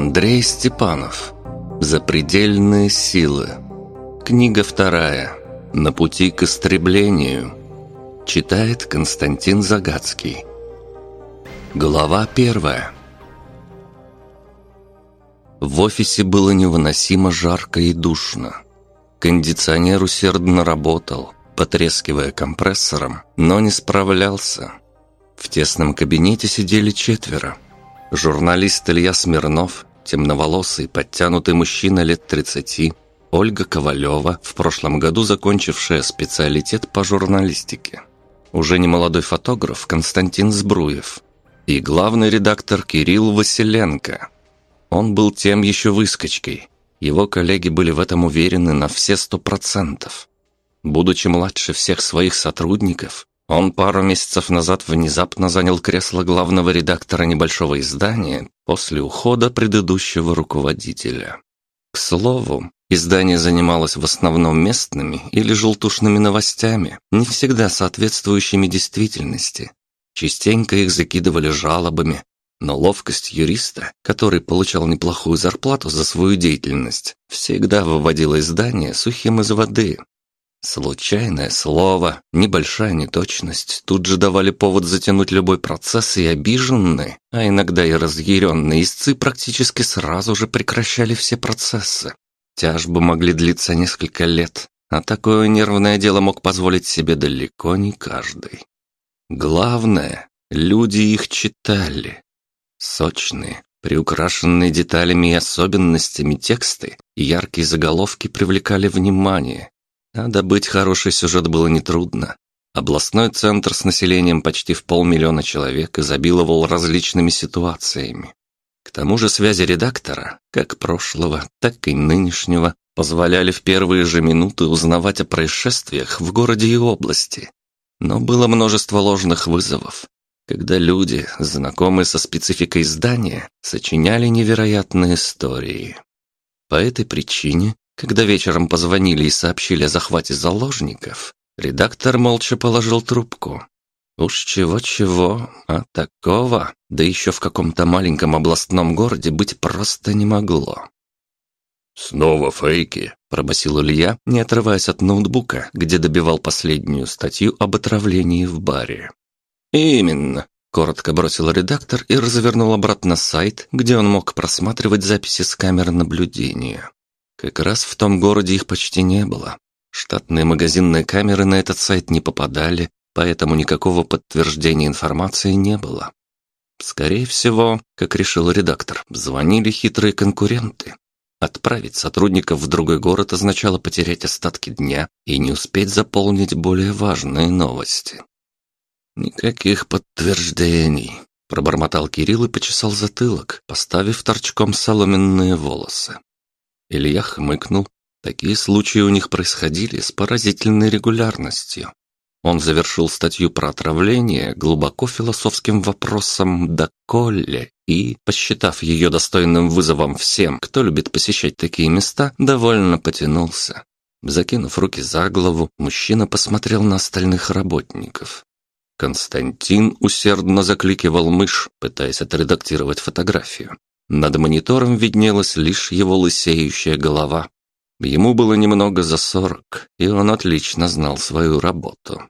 Андрей Степанов. Запредельные силы. Книга вторая. На пути к истреблению. Читает Константин Загадский. Глава первая. В офисе было невыносимо жарко и душно. Кондиционер усердно работал, потрескивая компрессором, но не справлялся. В тесном кабинете сидели четверо. Журналист Илья Смирнов, темноволосый, подтянутый мужчина лет 30, Ольга Ковалева, в прошлом году закончившая специалитет по журналистике, уже немолодой фотограф Константин Сбруев и главный редактор Кирилл Василенко. Он был тем еще выскочкой. Его коллеги были в этом уверены на все сто процентов. Будучи младше всех своих сотрудников, он пару месяцев назад внезапно занял кресло главного редактора небольшого издания после ухода предыдущего руководителя. К слову, издание занималось в основном местными или желтушными новостями, не всегда соответствующими действительности. Частенько их закидывали жалобами, но ловкость юриста, который получал неплохую зарплату за свою деятельность, всегда выводила издание сухим из воды, Случайное слово, небольшая неточность тут же давали повод затянуть любой процесс, и обиженные, а иногда и разъяренные истцы практически сразу же прекращали все процессы. Тяжбы могли длиться несколько лет, а такое нервное дело мог позволить себе далеко не каждый. Главное, люди их читали. Сочные, приукрашенные деталями и особенностями тексты яркие заголовки привлекали внимание, а добыть хороший сюжет было нетрудно. Областной центр с населением почти в полмиллиона человек изобиловал различными ситуациями. К тому же связи редактора, как прошлого, так и нынешнего, позволяли в первые же минуты узнавать о происшествиях в городе и области. Но было множество ложных вызовов, когда люди, знакомые со спецификой здания, сочиняли невероятные истории. По этой причине когда вечером позвонили и сообщили о захвате заложников, редактор молча положил трубку. Уж чего-чего, а такого, да еще в каком-то маленьком областном городе быть просто не могло. «Снова фейки», – пробасил Илья, не отрываясь от ноутбука, где добивал последнюю статью об отравлении в баре. «Именно», – коротко бросил редактор и развернул обратно сайт, где он мог просматривать записи с камер наблюдения. Как раз в том городе их почти не было. Штатные магазинные камеры на этот сайт не попадали, поэтому никакого подтверждения информации не было. Скорее всего, как решил редактор, звонили хитрые конкуренты. Отправить сотрудников в другой город означало потерять остатки дня и не успеть заполнить более важные новости. «Никаких подтверждений», – пробормотал Кирилл и почесал затылок, поставив торчком соломенные волосы. Илья хмыкнул. Такие случаи у них происходили с поразительной регулярностью. Он завершил статью про отравление глубоко философским вопросом «доколе» и, посчитав ее достойным вызовом всем, кто любит посещать такие места, довольно потянулся. Закинув руки за голову, мужчина посмотрел на остальных работников. Константин усердно закликивал мышь, пытаясь отредактировать фотографию. Над монитором виднелась лишь его лысеющая голова. Ему было немного за сорок, и он отлично знал свою работу.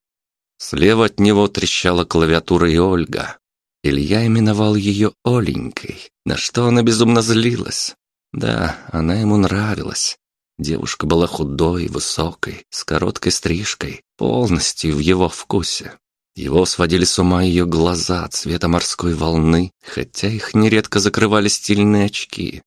Слева от него трещала клавиатура и Ольга. Илья именовал ее Оленькой, на что она безумно злилась. Да, она ему нравилась. Девушка была худой, высокой, с короткой стрижкой, полностью в его вкусе. Его сводили с ума ее глаза цвета морской волны, хотя их нередко закрывали стильные очки.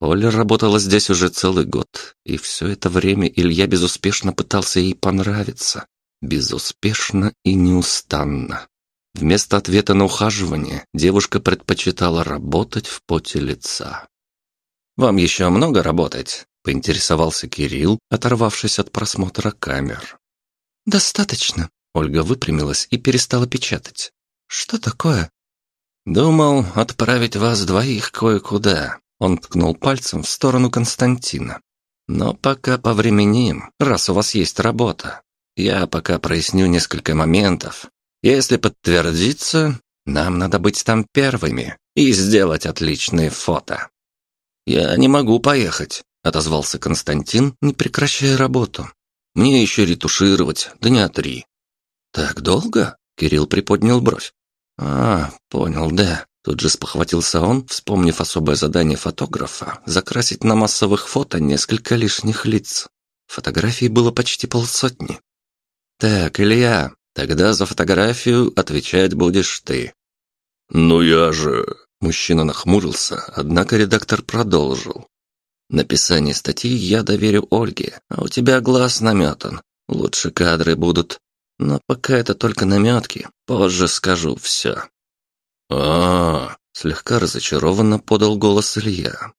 Оля работала здесь уже целый год, и все это время Илья безуспешно пытался ей понравиться. Безуспешно и неустанно. Вместо ответа на ухаживание девушка предпочитала работать в поте лица. «Вам еще много работать?» – поинтересовался Кирилл, оторвавшись от просмотра камер. «Достаточно», Ольга выпрямилась и перестала печатать. «Что такое?» «Думал отправить вас двоих кое-куда». Он ткнул пальцем в сторону Константина. «Но пока повременим, раз у вас есть работа. Я пока проясню несколько моментов. Если подтвердится, нам надо быть там первыми и сделать отличные фото». «Я не могу поехать», — отозвался Константин, не прекращая работу. «Мне еще ретушировать, дня три». «Так долго?» — Кирилл приподнял бровь. «А, понял, да». Тут же спохватился он, вспомнив особое задание фотографа – закрасить на массовых фото несколько лишних лиц. Фотографий было почти полсотни. «Так, Илья, тогда за фотографию отвечать будешь ты». «Ну я же...» Мужчина нахмурился, однако редактор продолжил. «Написание статьи я доверю Ольге, а у тебя глаз наметан. Лучше кадры будут. Но пока это только наметки, позже скажу все». А, -а, -а слегка разочарованно подал голос Илья.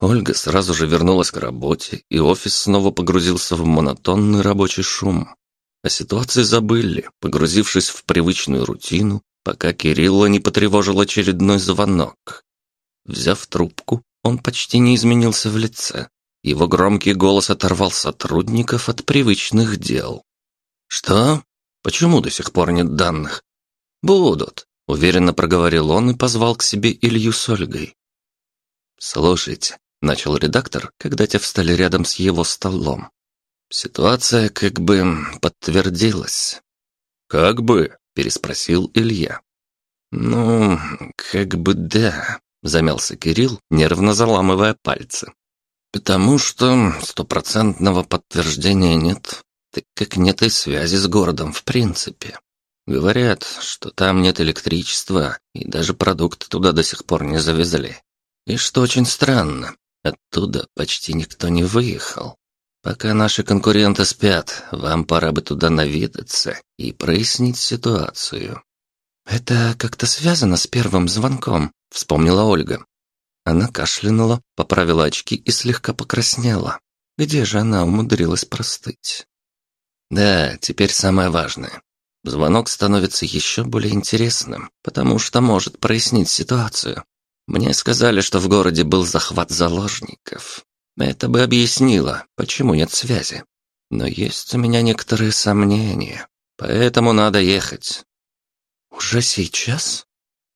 Ольга сразу же вернулась к работе, и офис снова погрузился в монотонный рабочий шум. О ситуации забыли, погрузившись в привычную рутину, пока Кирилла не потревожил очередной звонок. Взяв трубку, он почти не изменился в лице. Его громкий голос оторвал сотрудников от привычных дел. «Что? Почему до сих пор нет данных?» «Будут», — уверенно проговорил он и позвал к себе Илью с Ольгой. «Слушайте, Начал редактор, когда те встали рядом с его столом. Ситуация как бы подтвердилась. «Как бы?» – переспросил Илья. «Ну, как бы да», – замялся Кирилл, нервно заламывая пальцы. «Потому что стопроцентного подтверждения нет, так как нет и связи с городом в принципе. Говорят, что там нет электричества, и даже продукты туда до сих пор не завезли. И что очень странно, Оттуда почти никто не выехал. Пока наши конкуренты спят, вам пора бы туда наведаться и прояснить ситуацию. Это как-то связано с первым звонком, вспомнила Ольга. Она кашлянула, поправила очки и слегка покраснела. Где же она умудрилась простыть? Да, теперь самое важное. Звонок становится еще более интересным, потому что может прояснить ситуацию. Мне сказали, что в городе был захват заложников. Это бы объяснило, почему нет связи. Но есть у меня некоторые сомнения, поэтому надо ехать. Уже сейчас?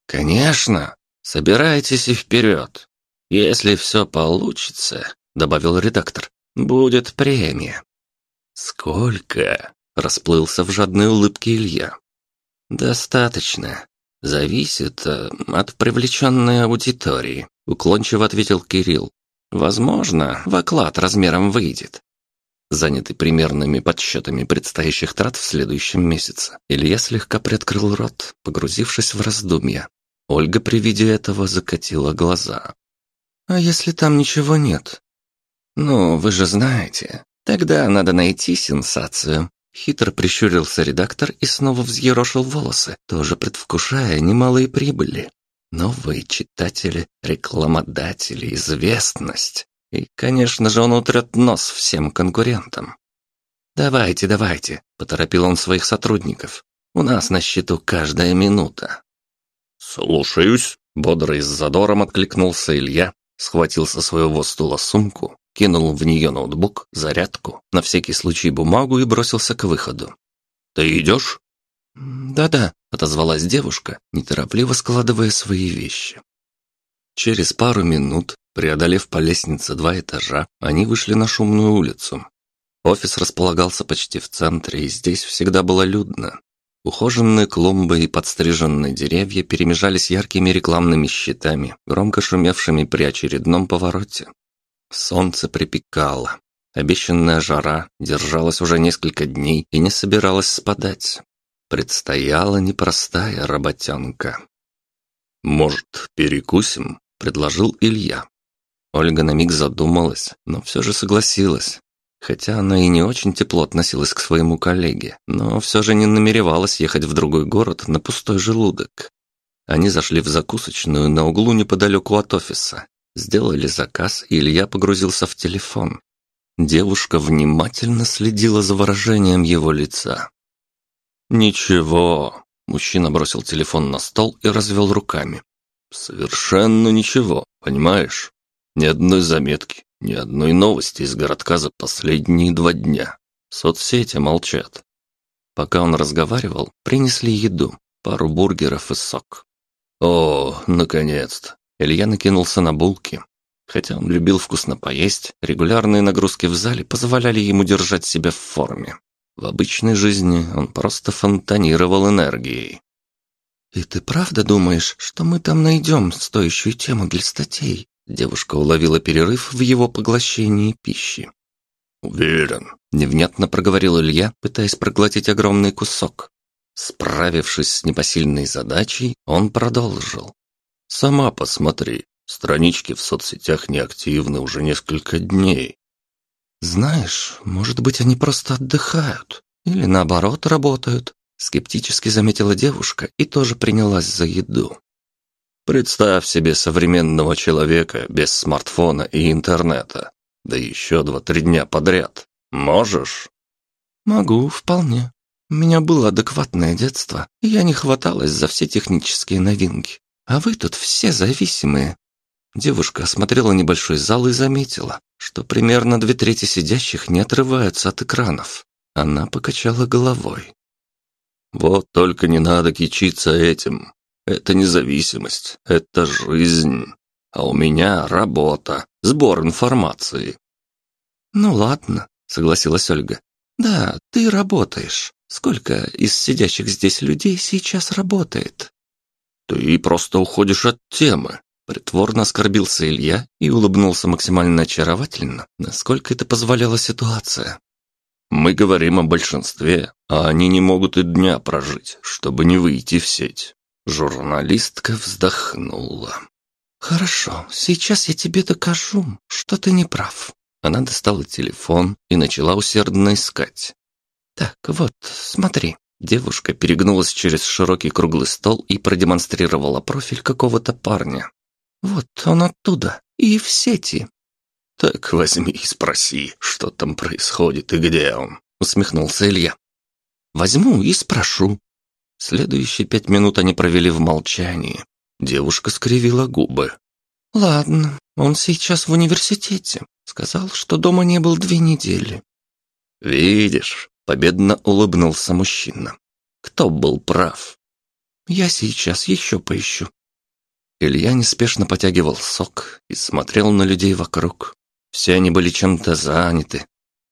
Конечно. Собирайтесь и вперед. Если все получится, добавил редактор, будет премия. Сколько? Расплылся в жадной улыбке Илья. Достаточно. «Зависит э, от привлеченной аудитории», — уклончиво ответил Кирилл. «Возможно, в оклад размером выйдет». Занятый примерными подсчетами предстоящих трат в следующем месяце, Илья слегка приоткрыл рот, погрузившись в раздумья. Ольга при виде этого закатила глаза. «А если там ничего нет?» «Ну, вы же знаете, тогда надо найти сенсацию. Хитро прищурился редактор и снова взъерошил волосы, тоже предвкушая немалые прибыли. Новые читатели, рекламодатели, известность. И, конечно же, он утрет нос всем конкурентам. «Давайте, давайте», — поторопил он своих сотрудников. «У нас на счету каждая минута». «Слушаюсь», — бодро и с задором откликнулся Илья, схватил со своего стула сумку кинул в нее ноутбук, зарядку, на всякий случай бумагу и бросился к выходу. «Ты идешь?» «Да-да», — отозвалась девушка, неторопливо складывая свои вещи. Через пару минут, преодолев по лестнице два этажа, они вышли на шумную улицу. Офис располагался почти в центре, и здесь всегда было людно. Ухоженные клумбы и подстриженные деревья перемежались яркими рекламными щитами, громко шумевшими при очередном повороте. Солнце припекало. Обещанная жара держалась уже несколько дней и не собиралась спадать. Предстояла непростая работенка. «Может, перекусим?» – предложил Илья. Ольга на миг задумалась, но все же согласилась. Хотя она и не очень тепло относилась к своему коллеге, но все же не намеревалась ехать в другой город на пустой желудок. Они зашли в закусочную на углу неподалеку от офиса Сделали заказ, и Илья погрузился в телефон. Девушка внимательно следила за выражением его лица. «Ничего», – мужчина бросил телефон на стол и развел руками. «Совершенно ничего, понимаешь? Ни одной заметки, ни одной новости из городка за последние два дня. Соцсети молчат». Пока он разговаривал, принесли еду, пару бургеров и сок. «О, наконец-то! Илья накинулся на булки. Хотя он любил вкусно поесть, регулярные нагрузки в зале позволяли ему держать себя в форме. В обычной жизни он просто фонтанировал энергией. «И ты правда думаешь, что мы там найдем стоящую тему для статей?» Девушка уловила перерыв в его поглощении пищи. «Уверен», — невнятно проговорил Илья, пытаясь проглотить огромный кусок. Справившись с непосильной задачей, он продолжил. «Сама посмотри, странички в соцсетях неактивны уже несколько дней. «Знаешь, может быть, они просто отдыхают. Или наоборот работают», — скептически заметила девушка и тоже принялась за еду. «Представь себе современного человека без смартфона и интернета. Да еще два-три дня подряд. Можешь?» «Могу, вполне. У меня было адекватное детство, и я не хваталась за все технические новинки. А вы тут все зависимые. Девушка осмотрела небольшой зал и заметила, что примерно две трети сидящих не отрываются от экранов. Она покачала головой. «Вот только не надо кичиться этим. Это независимость, это жизнь. А у меня работа, сбор информации». «Ну ладно», — согласилась Ольга. «Да, ты работаешь. Сколько из сидящих здесь людей сейчас работает?» «Ты просто уходишь от темы. Притворно оскорбился Илья и улыбнулся максимально очаровательно, насколько это позволяла ситуация. «Мы говорим о большинстве, а они не могут и дня прожить, чтобы не выйти в сеть». Журналистка вздохнула. «Хорошо, сейчас я тебе докажу, что ты не прав». Она достала телефон и начала усердно искать. «Так, вот, смотри». Девушка перегнулась через широкий круглый стол и продемонстрировала профиль какого-то парня. Вот он оттуда, и в сети. Так возьми и спроси, что там происходит и где он, усмехнулся Илья. Возьму и спрошу. Следующие пять минут они провели в молчании. Девушка скривила губы. Ладно, он сейчас в университете. Сказал, что дома не был две недели. Видишь, победно улыбнулся мужчина. Кто был прав? Я сейчас еще поищу. Илья неспешно потягивал сок и смотрел на людей вокруг. Все они были чем-то заняты.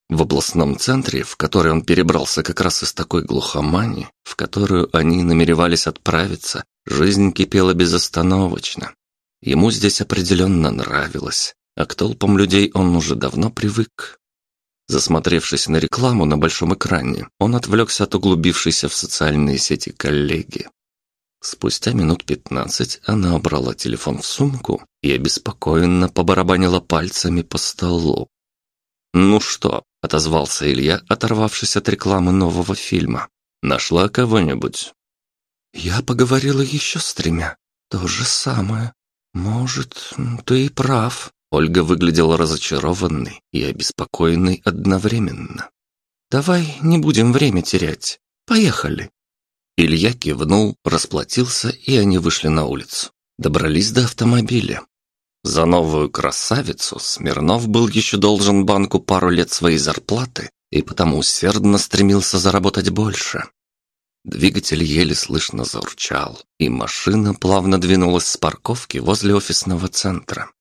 В областном центре, в который он перебрался как раз из такой глухомани, в которую они намеревались отправиться, жизнь кипела безостановочно. Ему здесь определенно нравилось, а к толпам людей он уже давно привык. Засмотревшись на рекламу на большом экране, он отвлекся от углубившейся в социальные сети коллеги. Спустя минут пятнадцать она убрала телефон в сумку и обеспокоенно побарабанила пальцами по столу. «Ну что?» – отозвался Илья, оторвавшись от рекламы нового фильма. «Нашла кого-нибудь?» «Я поговорила еще с тремя. То же самое. Может, ты и прав». Ольга выглядела разочарованной и обеспокоенной одновременно. «Давай не будем время терять. Поехали». Илья кивнул, расплатился, и они вышли на улицу. Добрались до автомобиля. За новую красавицу Смирнов был еще должен банку пару лет своей зарплаты и потому усердно стремился заработать больше. Двигатель еле слышно заурчал, и машина плавно двинулась с парковки возле офисного центра.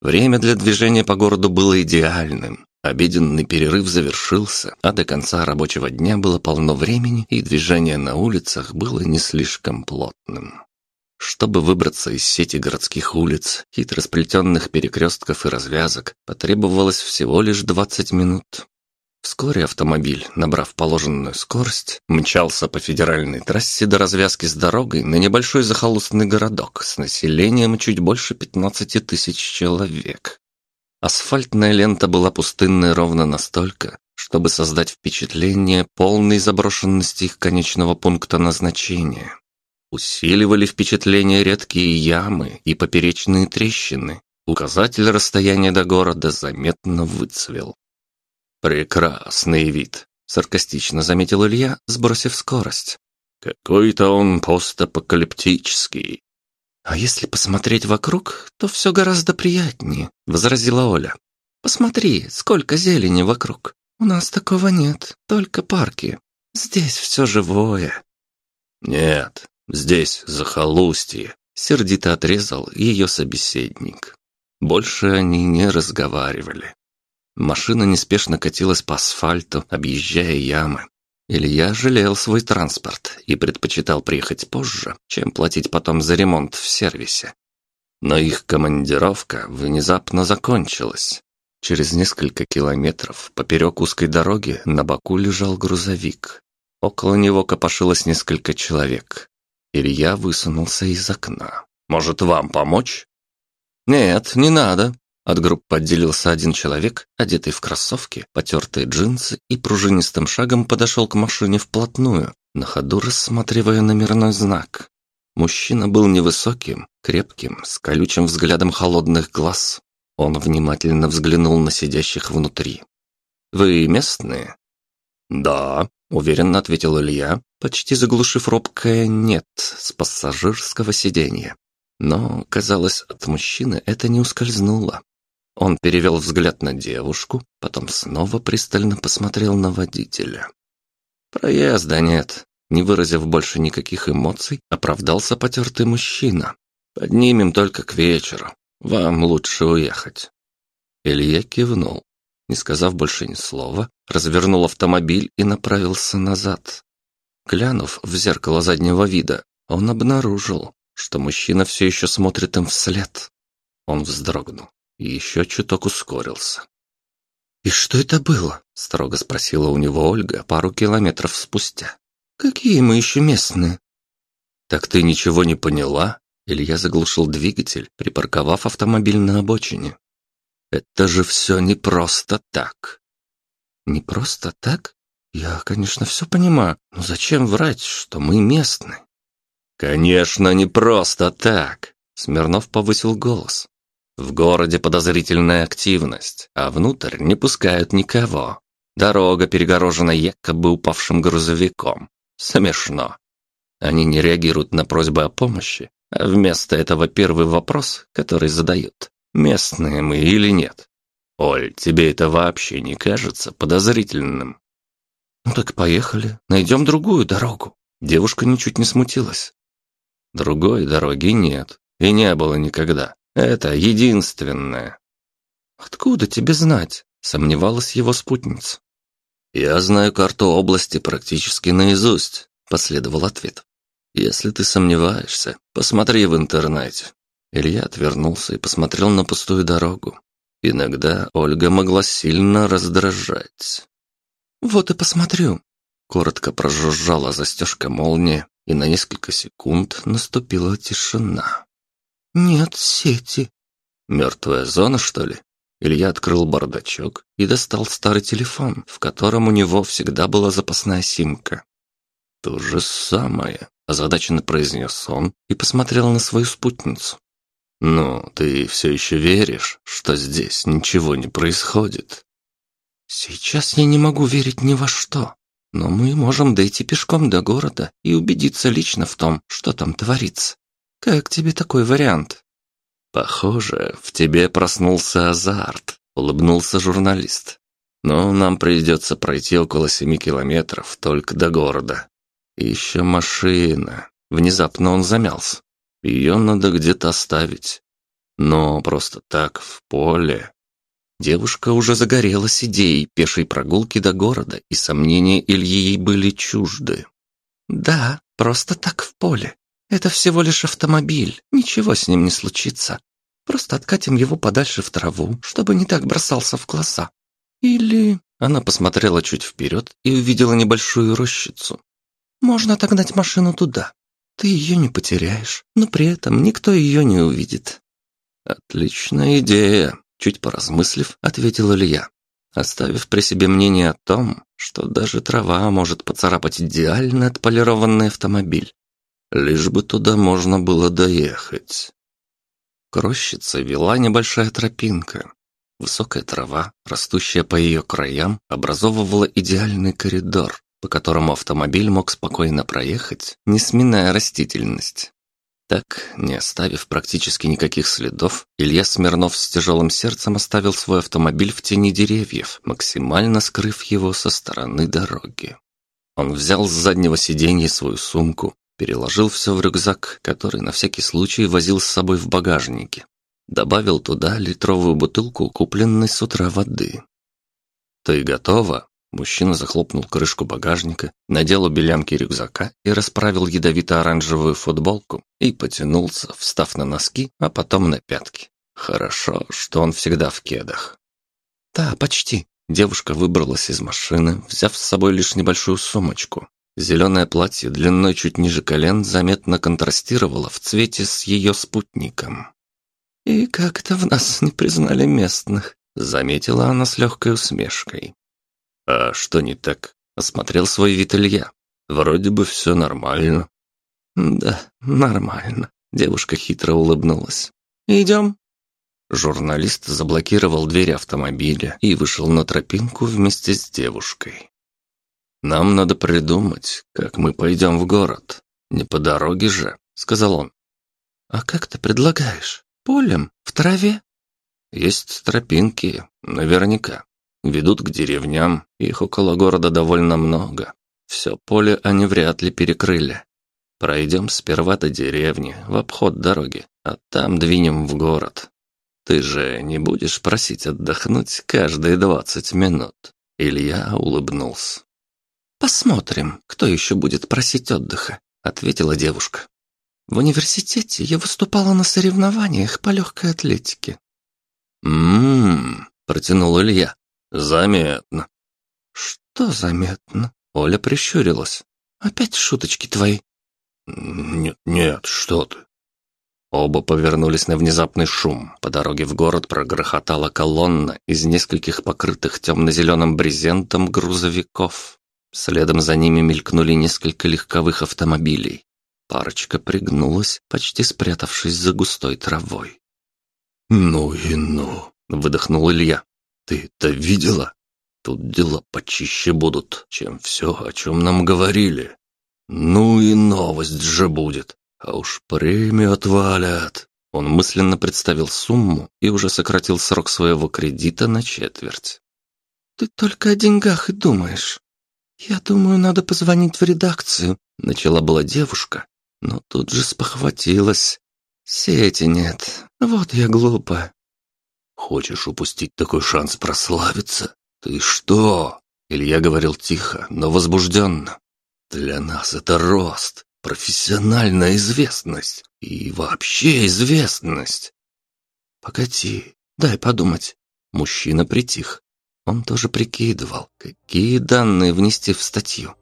Время для движения по городу было идеальным. Обеденный перерыв завершился, а до конца рабочего дня было полно времени, и движение на улицах было не слишком плотным. Чтобы выбраться из сети городских улиц, хитро сплетенных перекрестков и развязок, потребовалось всего лишь 20 минут. Вскоре автомобиль, набрав положенную скорость, мчался по федеральной трассе до развязки с дорогой на небольшой захолустный городок с населением чуть больше 15 тысяч человек. Асфальтная лента была пустынной ровно настолько, чтобы создать впечатление полной заброшенности их конечного пункта назначения. Усиливали впечатление редкие ямы и поперечные трещины. Указатель расстояния до города заметно выцвел. «Прекрасный вид», — саркастично заметил Илья, сбросив скорость. «Какой-то он постапокалиптический. «А если посмотреть вокруг, то все гораздо приятнее», — возразила Оля. «Посмотри, сколько зелени вокруг. У нас такого нет, только парки. Здесь все живое». «Нет, здесь захолустье», — сердито отрезал ее собеседник. Больше они не разговаривали. Машина неспешно катилась по асфальту, объезжая ямы. Илья жалел свой транспорт и предпочитал приехать позже, чем платить потом за ремонт в сервисе. Но их командировка внезапно закончилась. Через несколько километров поперек узкой дороги на боку лежал грузовик. Около него копошилось несколько человек. Илья высунулся из окна. «Может, вам помочь?» «Нет, не надо», от группы отделился один человек, одетый в кроссовки, потертые джинсы и пружинистым шагом подошел к машине вплотную, на ходу рассматривая номерной знак. Мужчина был невысоким, крепким, с колючим взглядом холодных глаз. Он внимательно взглянул на сидящих внутри. «Вы местные?» «Да», — уверенно ответил Илья, почти заглушив робкое «нет» с пассажирского сиденья. Но, казалось, от мужчины это не ускользнуло. Он перевел взгляд на девушку, потом снова пристально посмотрел на водителя. «Проезда нет», не выразив больше никаких эмоций, оправдался потертый мужчина. «Поднимем только к вечеру. Вам лучше уехать». Илья кивнул. Не сказав больше ни слова, развернул автомобиль и направился назад. Глянув в зеркало заднего вида, он обнаружил, что мужчина все еще смотрит им вслед. Он вздрогнул и еще чуток ускорился. «И что это было?» – строго спросила у него Ольга пару километров спустя. «Какие мы еще местные?» «Так ты ничего не поняла?» Илья заглушил двигатель, припарковав автомобиль на обочине. «Это же все не просто так!» «Не просто так? Я, конечно, все понимаю, но зачем врать, что мы местные?» «Конечно, не просто так!» Смирнов повысил голос. В городе подозрительная активность, а внутрь не пускают никого. Дорога перегорожена якобы упавшим грузовиком. Смешно. Они не реагируют на просьбы о помощи, а вместо этого первый вопрос, который задают, местные мы или нет. Оль, тебе это вообще не кажется подозрительным? Ну так поехали, найдем другую дорогу. Девушка ничуть не смутилась. Другой дороги нет и не было никогда. Это единственное. Откуда тебе знать? Сомневалась его спутница. Я знаю карту области практически наизусть, последовал ответ. Если ты сомневаешься, посмотри в интернете. Илья отвернулся и посмотрел на пустую дорогу. Иногда Ольга могла сильно раздражать. «Вот и посмотрю». Коротко прожужжала застежка молнии, и на несколько секунд наступила тишина. «Нет сети». «Мертвая зона, что ли?» Илья открыл бардачок и достал старый телефон, в котором у него всегда была запасная симка. «То же самое», – озадаченно произнес он и посмотрел на свою спутницу. «Ну, ты все еще веришь, что здесь ничего не происходит?» «Сейчас я не могу верить ни во что, но мы можем дойти пешком до города и убедиться лично в том, что там творится. Как тебе такой вариант? Похоже, в тебе проснулся азарт, улыбнулся журналист. Но нам придется пройти около семи километров только до города. И еще машина. Внезапно он замялся. Ее надо где-то оставить. Но просто так, в поле. Девушка уже загорелась идеей пешей прогулки до города, и сомнения Ильи ей были чужды. «Да, просто так в поле. Это всего лишь автомобиль, ничего с ним не случится. Просто откатим его подальше в траву, чтобы не так бросался в глаза. Или...» Она посмотрела чуть вперед и увидела небольшую рощицу. «Можно отогнать машину туда. Ты ее не потеряешь, но при этом никто ее не увидит». «Отличная идея», — чуть поразмыслив, ответил Илья, оставив при себе мнение о том, что даже трава может поцарапать идеально отполированный автомобиль. Лишь бы туда можно было доехать. К рощице вела небольшая тропинка. Высокая трава, растущая по ее краям, образовывала идеальный коридор, по которому автомобиль мог спокойно проехать, не сминая растительность. Так, не оставив практически никаких следов, Илья Смирнов с тяжелым сердцем оставил свой автомобиль в тени деревьев, максимально скрыв его со стороны дороги. Он взял с заднего сиденья свою сумку, Переложил все в рюкзак, который на всякий случай возил с собой в багажнике. Добавил туда литровую бутылку купленной с утра воды. «Ты готова?» Мужчина захлопнул крышку багажника, надел у белянки рюкзака и расправил ядовито-оранжевую футболку и потянулся, встав на носки, а потом на пятки. Хорошо, что он всегда в кедах. «Да, почти». Девушка выбралась из машины, взяв с собой лишь небольшую сумочку. Зеленое платье длиной чуть ниже колен заметно контрастировало в цвете с ее спутником. «И как это в нас не признали местных?» Заметила она с легкой усмешкой. «А что не так?» Осмотрел свой вид Илья. «Вроде бы все нормально». «Да, нормально», — девушка хитро улыбнулась. «Идем?» Журналист заблокировал дверь автомобиля и вышел на тропинку вместе с девушкой. «Нам надо придумать, как мы пойдем в город. Не по дороге же», — сказал он. «А как ты предлагаешь? Полем? В траве?» Есть тропинки, наверняка. Ведут к деревням, их около города довольно много. Все поле они вряд ли перекрыли. Пройдем сперва до деревни, в обход дороги, а там двинем в город. Ты же не будешь просить отдохнуть каждые двадцать минут?» Илья улыбнулся. «Посмотрим, кто еще будет просить отдыха», — ответила девушка. «В университете я выступала на соревнованиях по легкой атлетике. «М-м-м», протянул Илья. «Заметно». «Что заметно?» Оля прищурилась. «Опять шуточки твои?» «Нет, нет, что ты». Оба повернулись на внезапный шум. По дороге в город прогрохотала колонна из нескольких покрытых темно-зеленым брезентом грузовиков. Следом за ними мелькнули несколько легковых автомобилей. Парочка пригнулась, почти спрятавшись за густой травой. «Ну и ну!» — выдохнул Илья. «Ты это видела? Тут дела почище будут, чем все, о чем нам говорили. Ну и новость же будет, а уж премию отвалят!» Он мысленно представил сумму и уже сократил срок своего кредита на четверть. «Ты только о деньгах и думаешь. Я думаю, надо позвонить в редакцию», — начала была девушка, но тут же спохватилась. Сети нет. Вот я глупа. Хочешь упустить такой шанс прославиться? Ты что? Илья говорил тихо, но возбужденно. Для нас это рост, профессиональная известность и вообще известность. Погоди, дай подумать. Мужчина притих. Он тоже прикидывал, какие данные внести в статью.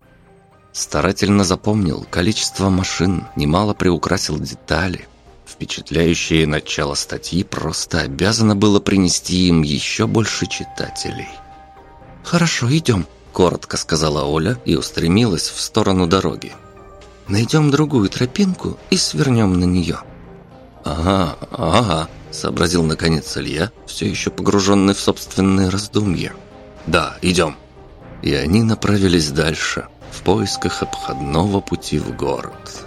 Старательно запомнил количество машин, немало приукрасил детали, Впечатляющее начало статьи просто обязано было принести им еще больше читателей. «Хорошо, идем», – коротко сказала Оля и устремилась в сторону дороги. «Найдем другую тропинку и свернем на нее». «Ага, ага», – сообразил наконец Илья, все еще погруженный в собственные раздумья. «Да, идем». И они направились дальше, в поисках обходного пути в город.